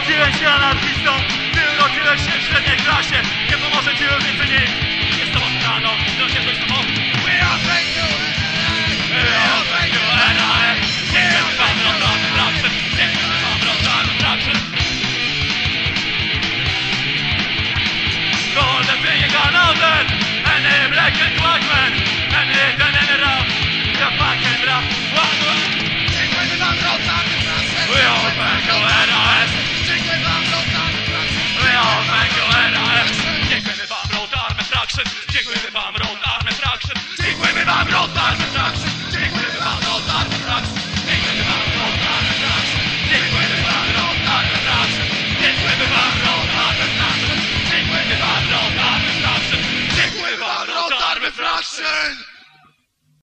urodziłem się anarchistą Dziękujemy wam, rotarne fraction! Dziękujemy wam, rotarne fraction! Dziękujemy wam, rotarne fraction! Dziękujemy wam, rotarne fraction! Dziękujemy wam, rotarne fraction! Dziękujemy wam, rotarne fraction! Dziękujemy wam, rotarne fraction! Dziękujemy wam, rotarne fraction!